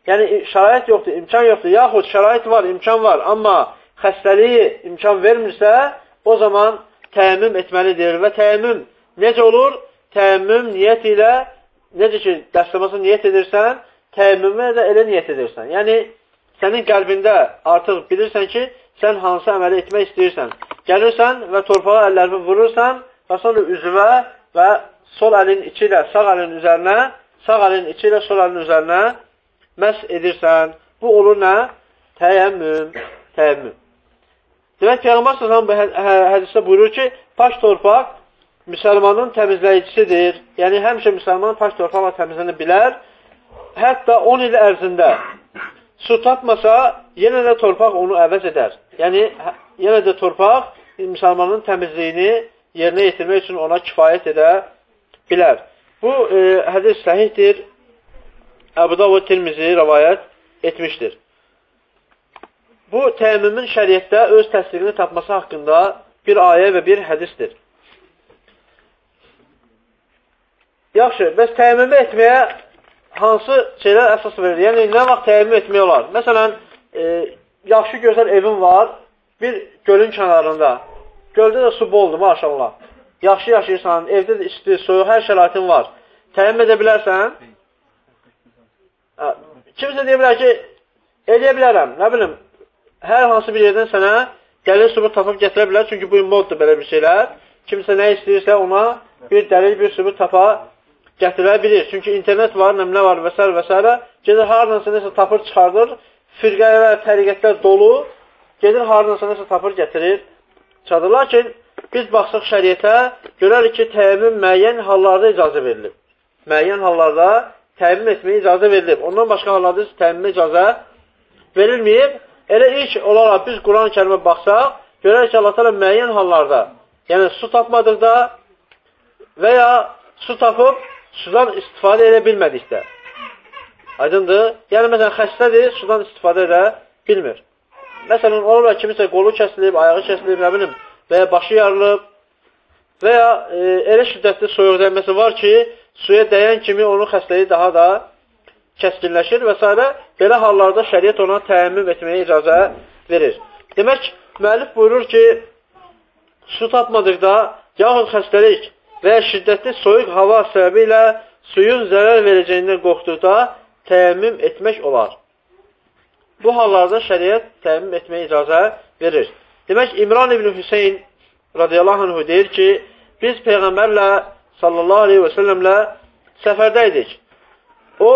yəni şərait yoxdur, imkan yoxdur, yaxud şərait var, imkan var, amma xəstəliyi imkan vermirsə, o zaman təəmmüm etməlidir və təəmmüm necə olur? Təəmmüm niyyət ilə, necə ki, dəstəmazı niyyət edirsən, təəmmümə də elə niyyət edirsən. Yəni, sənin qəlbində artıq bilirsən ki, sən hansı əməli etmək istəyirsən. Gəlirsən və torpağa əllərini vurursan və sonra üzvə və sol əlin içi ilə sağ əlin üzərinə, sağ əlin içi ilə sol əlin üzərinə məs edirsən. Bu olur nə? Təyəmmüm, təyəmmüm. Demək, Peyğəmbər sallallahu hə- hə- hədisdə buyurur ki, paş torpaq müsəlmanın təmizləyicisidir. Yəni, həmişə müsəlman paş torpaqla təmizlənə bilər. Hətta 10 il ərzində su tapmasa, yenə də torpaq onu əvəz edər. Yəni, hə- yenə də torpaq müsəlmanın təmizliyini yerinə yetirmək üçün ona kifayət edə bilər. Bu e, hədis səhihdir. Əbu Davud Tirmizi rəvayət etmişdir. Bu təyəmmümün şəriətdə öz təsdiqini tapması haqqında bir ayə və bir hədisdir. Yaxşı, bəs təyəmmümü etməyə hansı şeylər əsas verir? Yəni, nə vaxt təyəmmüm etmək olar? Məsələn, e, yaxşı gözəl evin var, bir gölün kənarında. Göldə də su boldur, maşallah. Yaxşı yaşayırsan, evdə də isti, soyuq, hər şəraitin var. Təyəmmüm edə bilərsən? Kimsə deyə bilər ki, eləyə bilərəm, nə bilim, hər hansı bir yerdən sənə dəlil sübut tapıb gətirə bilər, çünki bu moddur belə bir şeylər. Kimsə nə istəyirsə ona bir dəlil, bir sübut tapa gətirə bilir. Çünki internet var, nəmlə var və s. və s. Gedir haransa nəsə tapır, çıxardır. Firqələr, təriqətlər dolu. Gedir haransa nəsə tapır, gətirir, çadır. Lakin biz baxsaq şəriətə, görərik ki, təyimin müəyyən hallarda icazə verilib. Müəyyən hallarda təmin etməyə icazə verilib. Ondan başqa hallarda təmin icazə verilməyib. Elə ilk olaraq biz Quran-ı kərimə baxsaq, görərik ki, Allah təala müəyyən hallarda, yəni su tapmadıqda və ya su tapıb sudan istifadə edə bilmədikdə. Aydındır? Yəni, məsələn, xəstədir, sudan istifadə edə bilmir. Məsələn, olur ki, kimisə qolu kəsilib, ayağı kəsilib, nə bilim, və ya başı yarılıb və ya e, elə şiddətli soyuq dəyməsi var ki, suya dəyən kimi onun xəstəliyi daha da kəskinləşir və s. Belə hallarda şəriət ona təəmmüm etməyə icazə verir. Demək, müəllif buyurur ki, su tapmadıqda, yaxud xəstəlik və ya şiddətli soyuq hava səbəbi ilə suyun zərər verəcəyindən qorxduqda təəmmüm etmək olar. Bu hallarda şəriət təəmmüm etməyə icazə verir. Demək, İmran ibn Hüseyin radiyallahu anh deyir ki, biz Peyğəmbərlə sallallahu aleyhi və səlləmlə səfərdə idik. O,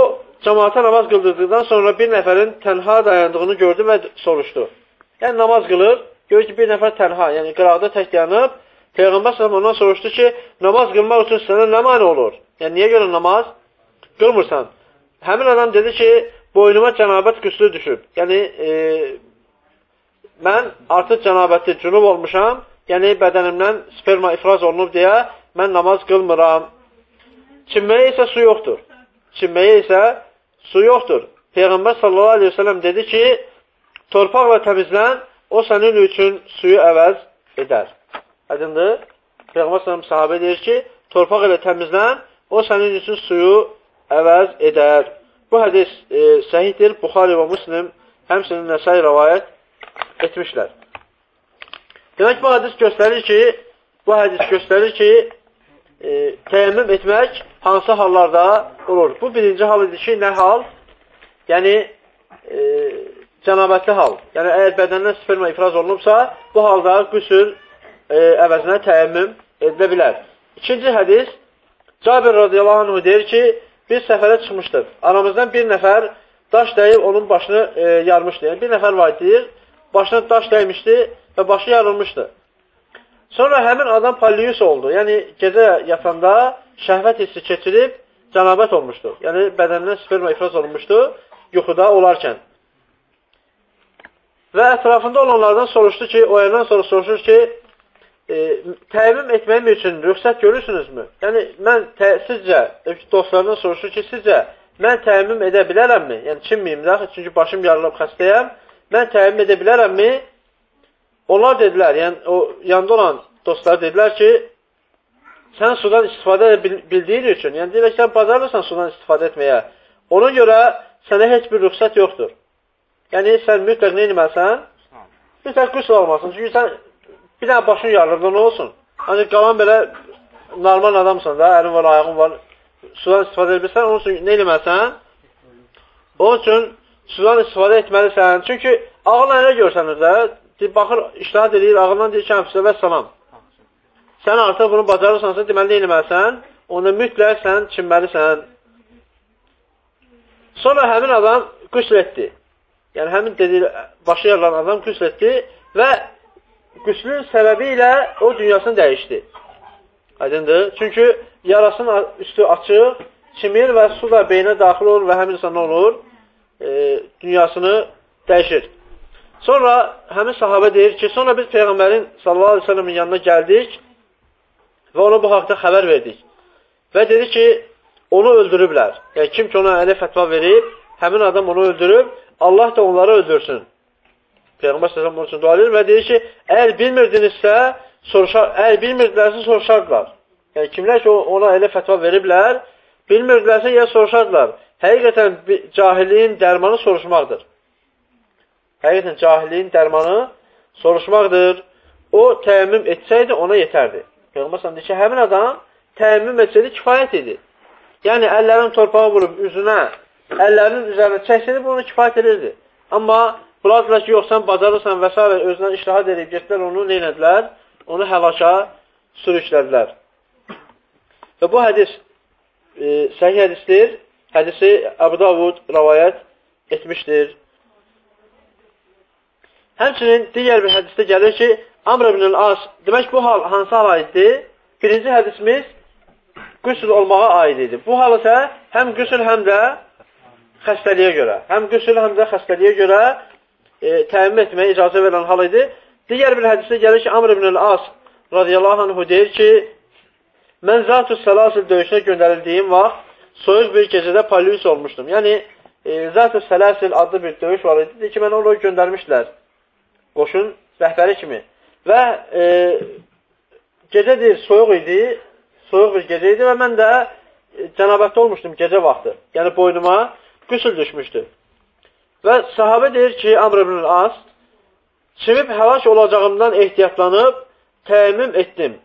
cəmaata namaz qıldırdıqdan sonra bir nəfərin tənha dayandığını gördü və soruşdu. Yəni, namaz qılır, görür ki, bir nəfər tənha, yəni qıraqda tək dayanıb, Peyğəmbər sələm ondan soruşdu ki, namaz qılmaq üçün sənə nə mani olur? Yəni, niyə görə namaz qılmırsan? Həmin adam dedi ki, boynuma cənabət qüslü düşüb. Yəni, e, mən artıq cənabətli cünub olmuşam, yəni bədənimdən sperma ifraz olunub deyə mən namaz qılmıram. Çinməyə isə su yoxdur. Çinməyə isə su yoxdur. Peyğəmbər sallallahu aleyhi ve sellem dedi ki, torpaqla təmizlən, o sənin üçün suyu əvəz edər. Aydındır? Peyğəmbər sallallahu sahabə deyir ki, torpaq ilə təmizlən, o sənin üçün suyu əvəz edər. Bu hədis e, səhiddir. Buxari və Müslim həmsinin nəsai rəvayət etmişlər. Demək, bu hədis göstərir ki, bu hədis göstərir ki, e, təyəmmüm etmək hansı hallarda olur? Bu birinci hal idi ki, nə hal? Yəni, e, cənabətli hal. Yəni, əgər bədəndən sperma ifraz olunubsa, bu halda qüsül e, əvəzinə təyəmmüm edilə bilər. İkinci hədis, Cabir radiyallahu anh deyir ki, biz səfərə çıxmışdıq. Aramızdan bir nəfər daş dəyib onun başını e, yarmışdı. Yəni, bir nəfər var deyir, başına daş dəymişdi və başı yarılmışdı. Sonra həmin adam palliyus oldu. Yəni, gecə yatanda şəhvət hissi keçirib cənabət olmuşdu. Yəni, bədəndən sperma ifraz olunmuşdu yuxuda olarkən. Və ətrafında olanlardan soruşdu ki, o yerdən sonra soruşur ki, e, təmin etməyim üçün rüxsət görürsünüzmü? Yəni, mən sizcə, dostlarından soruşur ki, sizcə, mən təmin edə bilərəmmi? Yəni, çinmiyim də, çünki başım yarılıb xəstəyəm. Mən təmin edə bilərəmmi? Onlar dedilər, yəni o yanında olan dostlar dedilər ki, sən sudan istifadə bildiyin üçün, yəni deyirlər ki, sən bacarırsan sudan istifadə etməyə. Ona görə sənə heç bir rüxsət yoxdur. Yəni, sən mütləq nə etməlisən? Mütləq qüsl almasın. Çünki sən bir dənə başın yarılır, nə olsun? Ancaq qalan belə normal adamsan da, əlin var, ayağın var, sudan istifadə edirsən, onun üçün nə etməlisən? Onun üçün sudan istifadə etməlisən. Çünki ağılla elə görsənir də, baxır, iştahat edir, ağından deyir ki, həmsə və salam. Sən artıq bunu bacarırsansa, deməli, eləməlisən, onda mütləq sən çinməlisən. Sonra həmin adam qüsl etdi. Yəni, həmin dedi, başı yarılan adam qüsl etdi və qüslün səbəbi ilə o dünyasını dəyişdi. Aydındır? Çünki yarasının üstü açıq, çimir və su da beynə daxil olur və həmin insan nə olur? E, dünyasını dəyişir. Sonra həmin sahabə deyir ki, sonra biz Peyğəmbərin sallallahu aleyhi ve sellemin yanına gəldik və ona bu haqda xəbər verdik. Və dedi ki, onu öldürüblər. Yəni, kim ki ona ələ fətva verib, həmin adam onu öldürüb, Allah da onları öldürsün. Peyğəmbər sallallahu onun üçün dua edir və deyir ki, əgər bilmirdinizsə, soruşar, əgər bilmirdilərsə soruşardılar. Yəni kimlər ki ona elə fətva veriblər, bilmirdilərsə ya soruşardılar. Həqiqətən cahilliyin dərmanı soruşmaqdır. Həqiqətən cahilliyin dərmanı soruşmaqdır. O təəmmüm etsəydi ona yetərdi. Peyğəmbər sallallahu deyir ki, həmin adam təəmmüm etsəydi kifayət idi. Yəni əllərini torpağa vurub üzünə, əllərinin üzərinə çəksəydi bu ona kifayət edirdi. Amma Bunlar ki, yox, sən bacarırsan və s. özündən iştihad edib getdilər, onu neynədilər? Onu həlaka sürüklədilər. Və bu hədis e, səhih hədisdir. Hədisi Əbu Davud rəvayət etmişdir. Həmçinin digər bir hədisdə gəlir ki, Amr ibn al-As, demək bu hal hansı hala aiddir? Birinci hədisimiz qüsül olmağa aid idi. Bu hal isə həm qüsül, həm də xəstəliyə görə, həm qüsül, həm də xəstəliyə görə e, təmin etməyə icazə verən hal idi. Digər bir hədisdə gəlir ki, Amr ibn al-As radiyallahu anhu deyir ki, mən Zat-ı Səlasil döyüşünə göndərildiyim vaxt soyuq bir gecədə polis olmuşdum. Yəni, e, Zat-ı Səlasil adlı bir döyüş var idi ki, mən onu göndərmişlər qoşun rəhbəri kimi. Və e, gecə deyir, soyuq idi, soyuq bir gecə idi və mən də e, cənabətdə olmuşdum gecə vaxtı. Yəni, boynuma qüsül düşmüşdü. Və sahabə deyir ki, Amr ibn As, çimib həlak olacağımdan ehtiyatlanıb təəmmüm etdim.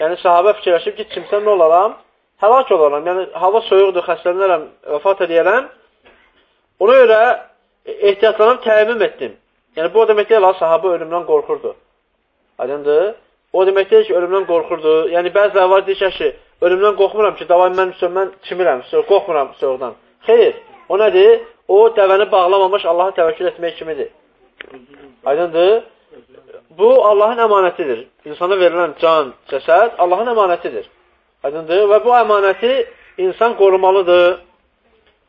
Yəni, sahabə fikirləşib ki, çimsən nə olaram? Həlak olaram. Yəni, hava soyuqdur, xəstələnərəm, vəfat edəyərəm. Ona görə ehtiyatlanıb təəmmüm etdim. Yəni, bu o demək deyil, sahabə ölümdən qorxurdu. Aydındır? O demək deyil ki, ölümdən qorxurdu. Yəni, bəzilər var deyir ki, ölümdən qorxmuram ki, davay mən, mən çimirəm, qorxmuram soyuqdan. Xeyr, o nədir? o dəvəni bağlamamış Allaha təvəkkül etmək kimidir. Aydındır? Bu Allahın əmanətidir. İnsana verilən can, cəsəd Allahın əmanətidir. Aydındır? Və bu əmanəti insan qorumalıdır.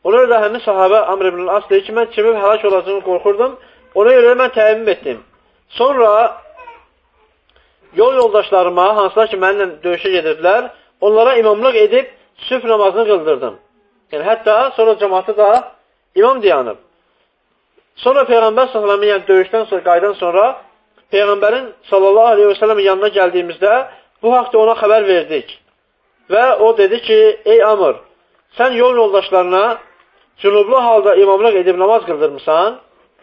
Ona görə də həmin sahabə Amr ibn As deyir ki, mən kimin həlak olacağını qorxurdum. Ona görə mən təmin etdim. Sonra yol yoldaşlarıma, hansılar ki, mənimlə döyüşə gedirdilər, onlara imamlıq edib sübh namazını qıldırdım. Yəni, hətta sonra cəmatı da İmam dayanıb. Sonra Peyğəmbər sallallahu yəni döyüşdən sonra, qaydan sonra Peyğəmbərin səlləm yanına gəldiyimizdə bu haqda ona xəbər verdik. Və o dedi ki, ey Amr, sən yol yoldaşlarına cünublu halda imamlıq edib namaz qıldırmısan.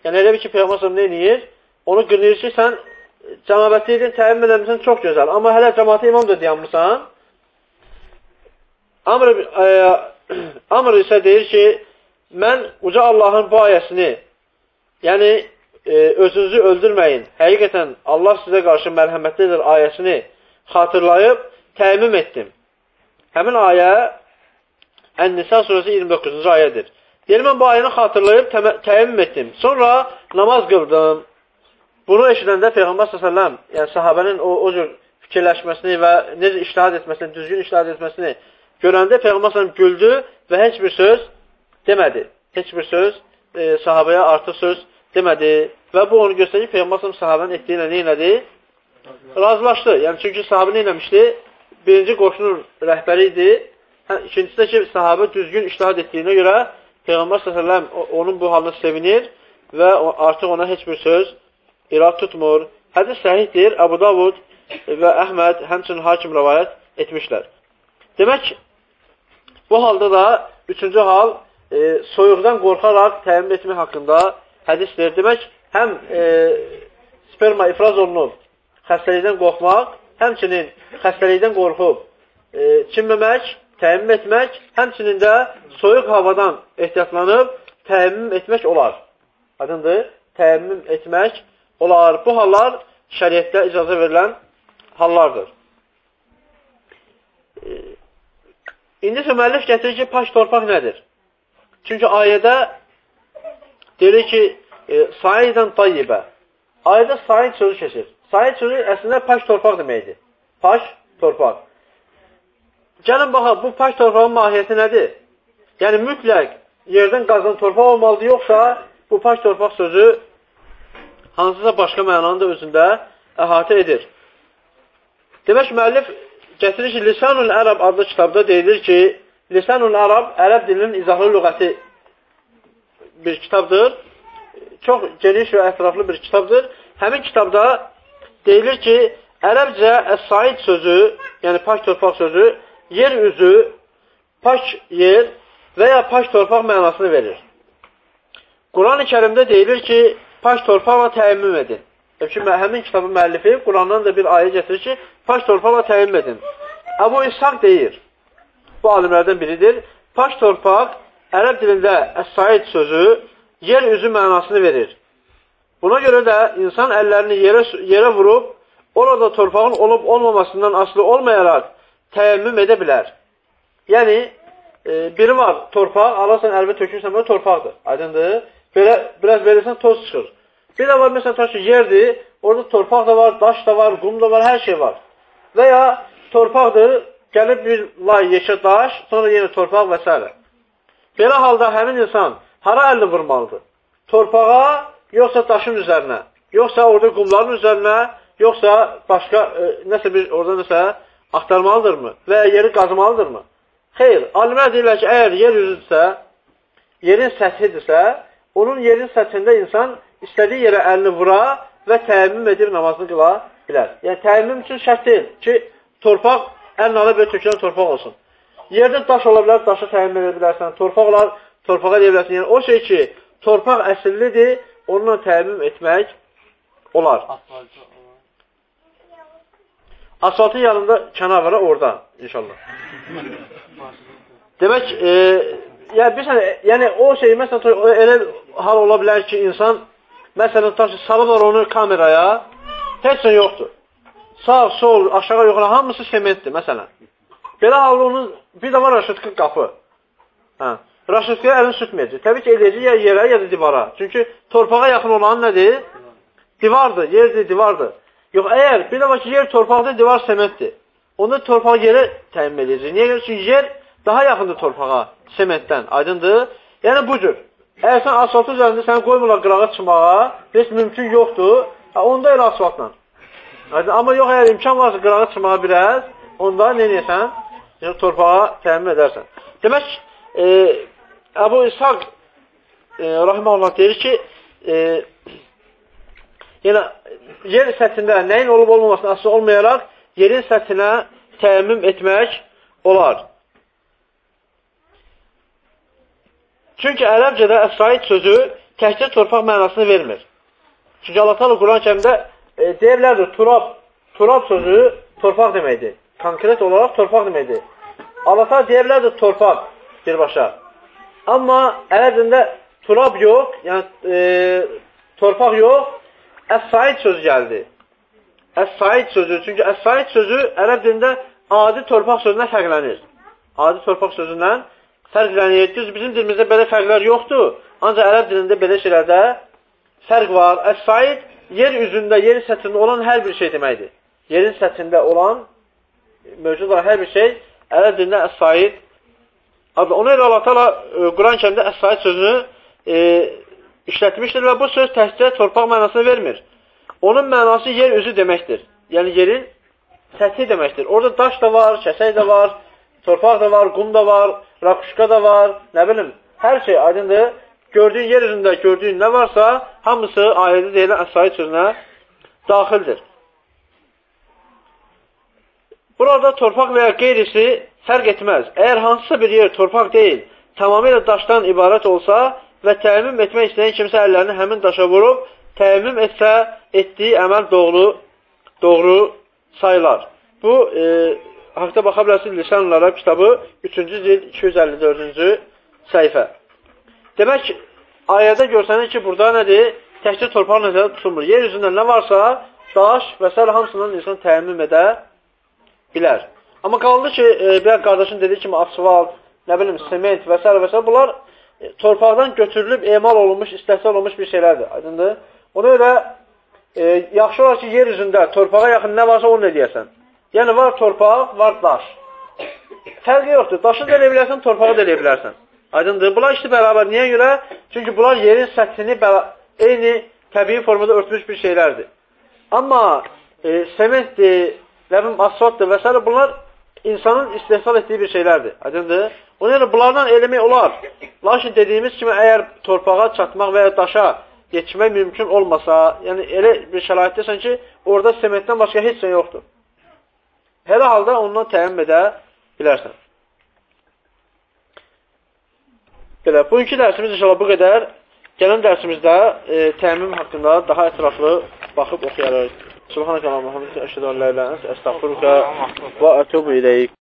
Yəni elə bir ki, Peyğəmbər nə edir? Onu qınıyır ki, sən cəmabətliydin, təmin edəmirsən, çox gözəl. Amma hələ cəmatı imam da dayanmısan. Amr, e, (clears throat) Amr isə deyir ki, mən uca Allahın bu ayəsini, yəni e, özünüzü öldürməyin, həqiqətən Allah sizə qarşı mərhəmətlidir ayəsini xatırlayıb təmim etdim. Həmin ayə Ən-Nisa surəsi 29-cu ayədir. Deyir, mən bu ayəni xatırlayıb təmim etdim. Sonra namaz qıldım. Bunu eşidəndə Peyğəmbər s.ə.v, yəni sahabənin o, o cür fikirləşməsini və necə iştihad etməsini, düzgün iştihad etməsini görəndə Peyğəmbər s.ə.v güldü və heç bir söz demədi. Heç bir söz e, sahabəyə artıq söz demədi. Və bu onu göstərir ki, Peyğəmbər sahabənin etdiyi ilə neynədi? Razılaşdı. Yəni, çünki sahabə neynəmişdi? Birinci qoşunun rəhbəri idi. Hə, ikincisi də ki, sahabə düzgün iştihad etdiyinə görə Peyğəmbər s.ə.v onun bu halına sevinir və artıq ona heç bir söz irad tutmur. Hədis səhihdir. Əbu Davud və Əhməd həmçinin hakim rəvayət etmişlər. Demək, bu halda da üçüncü hal e, soyuqdan qorxaraq təmin etmək haqqında hədisdir. Demək, həm e, sperma ifraz olunub xəstəlikdən qorxmaq, həmçinin xəstəlikdən qorxub e, çinməmək, təmin etmək, həmçinin də soyuq havadan ehtiyatlanıb təmin etmək olar. Aydındır? Təmin etmək olar. Bu hallar şəriətdə icazə verilən hallardır. İndi isə müəllif gətirir ki, paş torpaq nədir? Çünki ayədə deyir ki, e, saidən tayyibə. Ayədə said sözü keçir. Said sözü əslində paş torpaq deməkdir. Paş torpaq. Gəlin baxaq, bu paş torpağın mahiyyəti nədir? Yəni, mütləq yerdən qazan torpaq olmalıdır, yoxsa bu paş torpaq sözü hansısa başqa mənanı da özündə əhatə edir. Demək, müəllif gətirir ki, Lisanul Ərəb adlı kitabda deyilir ki, Lisanul Ərəb, ərəb dilinin izahlı lüğəti bir kitabdır. çox geniş və ətraflı bir kitabdır. Həmin kitabda deyilir ki, ərəbcə əs-said sözü, yəni pak torpaq sözü, yer üzü, pak yer və ya pak torpaq mənasını verir. Quran-ı kərimdə deyilir ki, pak torpaqla təyimmüm edin. Çünki həmin kitabın müəllifi Qurandan da bir ayə gətirir ki, pak torpaqla təyimmüm edin. Əbu İshaq deyir, bu alimlərdən biridir, pak torpaq ərəb dilində əs-said sözü yer üzü mənasını verir. Buna görə də insan əllərini yerə, yerə vurub, orada torpağın olub olmamasından asılı olmayaraq təyyəmmüm edə bilər. Yəni, e, biri var, torpaq, alarsan əlbə tökürsən, bu torpaqdır. Aydındır. Belə, biraz verirsən, toz çıxır. Bir də var, məsələn, taşı yerdir, orada torpaq da var, daş da var, qum da var, hər şey var. Və ya torpaqdır, gəlib bir lay yeşə daş, sonra yenə torpaq və s. Belə halda həmin insan hara əlini vurmalıdır? Torpağa, yoxsa daşın üzərinə? Yoxsa orada qumların üzərinə, yoxsa başqa, e, nəsə bir, orada nəsə axtarmalıdırmı? Və yeri qazmalıdırmı? Xeyr, alimlər deyirlər ki, əgər yer üzüdürsə, yerin səthidirsə, onun yerin səthində insan istədiyi yerə əlini vura və təyimmüm edib namazını qıla bilər. Yəni, təyimmüm üçün şərt deyil ki, torpaq, əlini alıb və tökülən torpaq olsun. Yerdə daş ola bilər, daşı təyimmüm edə bilərsən, torpaq olar, torpağa deyə bilərsən. Yəni, o şey ki, torpaq əsillidir, onunla təyimmüm etmək olar. Asfaltın yanında kənavara orada, inşallah. Demək, e, yəni, bilsən, yəni o şey, məsələn, elə hal ola bilər ki, insan, məsələn, taşı, salıblar onu kameraya, heç nə yoxdur. Sağ, sol, aşağı, yuxarı, hamısı sementdir, məsələn. Belə halda onun, bir də var raşıtkı qapı. Hə. Raşıtkıya əlini sürtməyəcək. Təbii ki, eləyəcək ya yerə, ya da divara. Çünki torpağa yaxın olan nədir? Divardır, yerdir, divardır. Yox, əgər bir də var ki, yer torpaqdır, divar sementdir. Onda torpağı yerə təyin edəcək. Niyə görə? Çünki yer daha yaxındır torpağa, sementdən. Aydındır? Yəni bu cür. Əgər sən asfaltın üzərində səni qoymurlar qırağa çıxmağa, heç mümkün yoxdur, onda elə asfaltla. Aydın? Amma yox, əgər imkan varsa qırağa çıxmağa biraz, onda nə edəsən? Yəni, torpağa təmin edərsən. Demək, e, Əbu İshaq e, Rahmanullah deyir ki, e, yəni, yer səthində nəyin olub olmamasına asılı olmayaraq, yerin səthinə təmin etmək olar. Çünki ərəbcədə əsaid sözü təkcə torpaq mənasını vermir. Çünki Allah Taala Quran-ı Kərimdə e, deyirlərdir, turab, turab sözü torpaq deməkdir. Konkret olaraq torpaq deməkdir. Allah Taala deyirlərdir, torpaq birbaşa. Amma ərəbcəndə turab yox, yəni e, torpaq yox, əsaid sözü gəldi. Əsaid sözü, çünki əsaid sözü ərəb dilində adi torpaq sözündən fərqlənir. Adi torpaq sözündən fərqlənir. Düz bizim dilimizdə belə fərqlər yoxdur. Ancaq ərəb dilində belə şeylərdə fərq var. Əs-said yer üzündə, yer səthində olan hər bir şey deməkdir. Yerin səthində olan mövcud olan hər bir şey ərəb dilində əs-said adı. Ona görə Allah Taala e, Quran-Kərimdə əs-said sözünü e, işlətmişdir və bu söz təkcə torpaq mənasını vermir. Onun mənası yer üzü deməkdir. Yəni yerin səthi deməkdir. Orada daş da var, kəsək də var, torpaq da var, qum da var, rakuşka da var, nə bilim, hər şey aydındır. Gördüyün yer üzündə gördüyün nə varsa, hamısı ayədə deyilən əsaid sözünə daxildir. Burada torpaq və ya qeyrisi fərq etməz. Əgər hansısa bir yer torpaq deyil, tamamilə daşdan ibarət olsa və təmin etmək istəyən kimsə əllərini həmin daşa vurub, təmin etsə, etdiyi əməl doğru, doğru sayılar. Bu, e, haqda baxa bilərsiniz Lisan Lərəb kitabı 3-cü cild 254-cü səhifə. Demək, ayədə görsənir ki, burada nədir? Təkcə torpaq nəzərdə tutulmur. Yer üzündə nə varsa, daş və s. hamısından insan təmin edə bilər. Amma qaldı ki, e, bir qardaşın dediyi kimi asfalt, nə bilim, sement və s. və s. bunlar torpaqdan götürülüb emal olunmuş, istəhsal olunmuş bir şeylərdir. Aydındır? Ona görə e, yaxşı olar ki, yer üzündə torpağa yaxın nə varsa onu edəyəsən. Yəni, var torpaq, var daş. Fərqi yoxdur. Daşı da eləyə bilərsən, torpağı da eləyə bilərsən. Aydındır. Bunlar işte bərabər. Niyə görə? Çünki bunlar yerin səthini eyni təbii formada örtmüş bir şeylərdir. Amma e, sementdir, nəbim, asfaltdır və s. bunlar insanın istehsal etdiyi bir şeylərdir. Aydındır. Ona görə bunlardan eləmək olar. Lakin dediyimiz kimi, əgər torpağa çatmaq və ya daşa geçmək mümkün olmasa, yəni elə bir şəraitdəsən ki, orada sementdən başqa heç şey yoxdur. Hər halda ondan təyin edə bilərsən. Belə, bugünkü dərsimiz inşallah bu qədər. Gələn dərsimizdə e, təmin haqqında daha ətraflı baxıb oxuyarıq. Subhanəkə Allah Muhammed ilaha illə əstəğfiruka və ətubu ileyk.